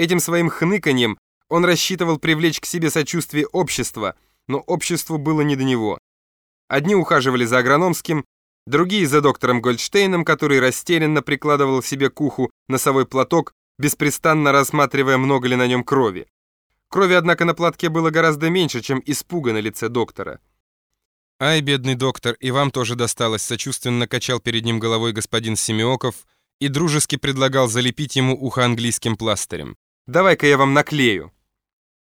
Этим своим хныканьем он рассчитывал привлечь к себе сочувствие общества, но обществу было не до него. Одни ухаживали за агрономским, другие за доктором Гольдштейном, который растерянно прикладывал себе к уху носовой платок, беспрестанно рассматривая, много ли на нем крови. Крови, однако, на платке было гораздо меньше, чем испуга на лице доктора. «Ай, бедный доктор, и вам тоже досталось», сочувственно качал перед ним головой господин Семиоков и дружески предлагал залепить ему ухо английским пластырем. «Давай-ка я вам наклею».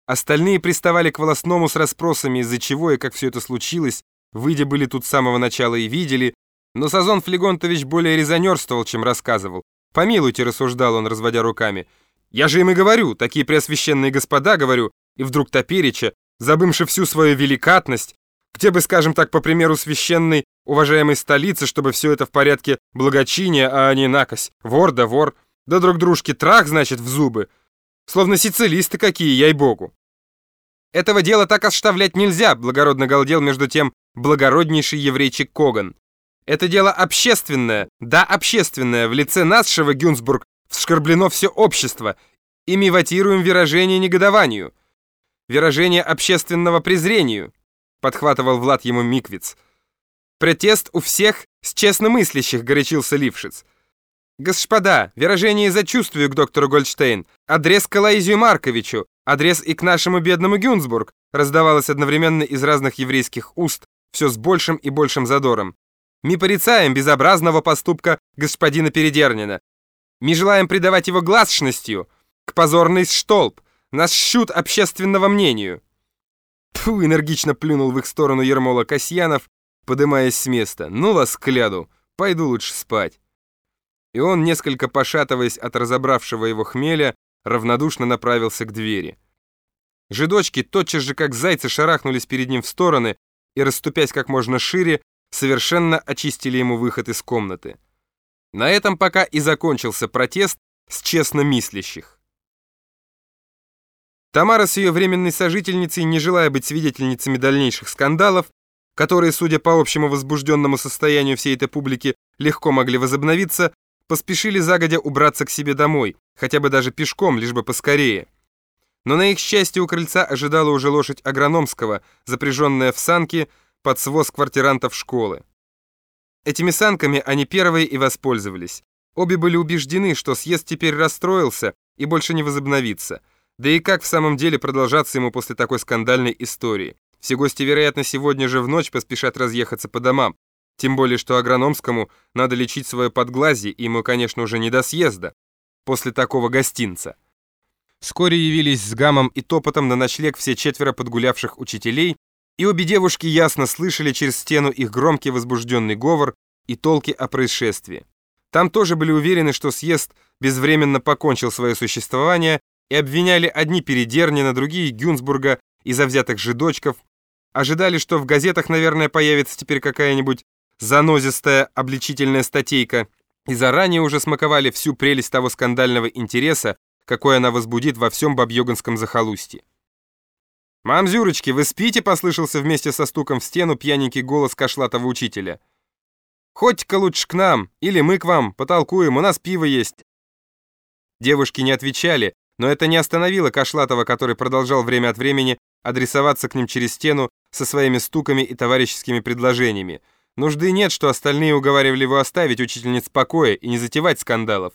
Остальные приставали к волосному с расспросами, из-за чего и как все это случилось, выйдя были тут с самого начала и видели, но Сазон Флегонтович более резонерствовал, чем рассказывал. «Помилуйте», — рассуждал он, разводя руками, — «я же им и говорю, такие преосвященные господа, говорю, и вдруг Топерича, забывши всю свою великатность, где бы, скажем так, по примеру священной, уважаемой столицы, чтобы все это в порядке благочиния, а не накось, вор да вор, да друг дружке трах, значит, в зубы, словно сицилисты какие, ей-богу». «Этого дела так оставлять нельзя», — благородно галдел между тем благороднейший еврейчик Коган. «Это дело общественное, да, общественное, в лице нашего Гюнсбург вскорблено все общество, и мы ватируем выражение негодованию, выражение общественного презрению», — подхватывал Влад ему Миквиц. «Протест у всех с честномыслящих», — горячился Лившиц. «Господа, выражение зачувствию к доктору Гольдштейн, адрес к Алаизию Марковичу, адрес и к нашему бедному Гюнсбург», раздавалось одновременно из разных еврейских уст, все с большим и большим задором. «Мы порицаем безобразного поступка господина Передернина. Мы желаем придавать его гласностью, к позорный штолб, наш щут общественного мнению». Фу, энергично плюнул в их сторону Ермола Касьянов, подымаясь с места. «Ну вас кляду, пойду лучше спать». И он, несколько пошатываясь от разобравшего его хмеля, равнодушно направился к двери. Жидочки тотчас же, как зайцы, шарахнулись перед ним в стороны, и, расступясь как можно шире, совершенно очистили ему выход из комнаты. На этом пока и закончился протест с честно мислящих. Тамара с ее временной сожительницей, не желая быть свидетельницами дальнейших скандалов, которые, судя по общему возбужденному состоянию всей этой публики, легко могли возобновиться, поспешили загодя убраться к себе домой, хотя бы даже пешком, лишь бы поскорее. Но на их счастье у крыльца ожидала уже лошадь Агрономского, запряженная в санки под своз квартирантов школы. Этими санками они первые и воспользовались. Обе были убеждены, что съезд теперь расстроился и больше не возобновится. Да и как в самом деле продолжаться ему после такой скандальной истории? Все гости, вероятно, сегодня же в ночь поспешат разъехаться по домам. Тем более, что Агрономскому надо лечить свое подглазье, и ему, конечно, уже не до съезда. После такого гостинца. Вскоре явились с гамом и топотом на ночлег все четверо подгулявших учителей, и обе девушки ясно слышали через стену их громкий возбужденный говор и толки о происшествии. Там тоже были уверены, что съезд безвременно покончил свое существование и обвиняли одни Передернина, другие Гюнсбурга и завзятых жидочков, ожидали, что в газетах, наверное, появится теперь какая-нибудь занозистая обличительная статейка, и заранее уже смаковали всю прелесть того скандального интереса, какой она возбудит во всем бабьёганском захолустье. «Мамзюрочки, вы спите?» — послышался вместе со стуком в стену пьяненький голос кошлатого учителя. «Ходьте-ка лучше к нам, или мы к вам, потолкуем, у нас пиво есть». Девушки не отвечали, но это не остановило Кошлатова, который продолжал время от времени адресоваться к ним через стену со своими стуками и товарищескими предложениями. Нужды нет, что остальные уговаривали его оставить учительниц в покое и не затевать скандалов.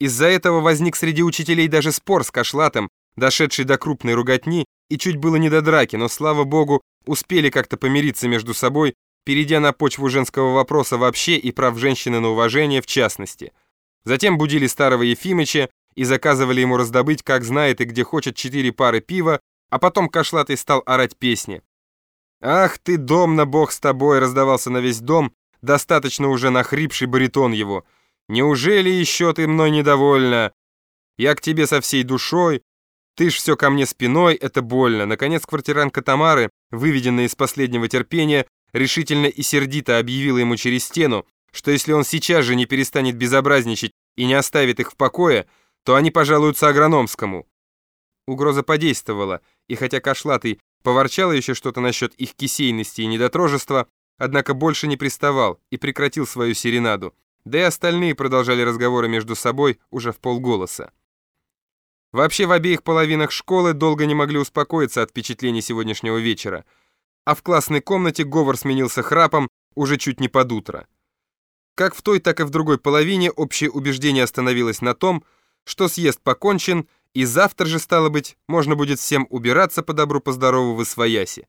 Из-за этого возник среди учителей даже спор с Кошлатом, дошедший до крупной руготни, и чуть было не до драки, но, слава богу, успели как-то помириться между собой, перейдя на почву женского вопроса вообще и прав женщины на уважение в частности. Затем будили старого Ефимыча и заказывали ему раздобыть, как знает и где хочет, четыре пары пива, а потом Кошлатый стал орать песни. «Ах ты, дом на бог с тобой!» раздавался на весь дом, достаточно уже нахрипший баритон его – Неужели еще ты мной недовольна? Я к тебе со всей душой. Ты ж все ко мне спиной, это больно. Наконец квартиранка Тамары, выведенная из последнего терпения, решительно и сердито объявила ему через стену, что если он сейчас же не перестанет безобразничать и не оставит их в покое, то они пожалуются агрономскому. Угроза подействовала, и хотя Кошлатый поворчал еще что-то насчет их кисейности и недотрожества, однако больше не приставал и прекратил свою серенаду да и остальные продолжали разговоры между собой уже в полголоса. Вообще в обеих половинах школы долго не могли успокоиться от впечатлений сегодняшнего вечера, а в классной комнате говор сменился храпом уже чуть не под утро. Как в той, так и в другой половине общее убеждение остановилось на том, что съезд покончен, и завтра же, стало быть, можно будет всем убираться по добру, по здорову в освояси.